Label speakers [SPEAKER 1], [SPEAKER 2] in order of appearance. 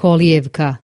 [SPEAKER 1] kolijevka.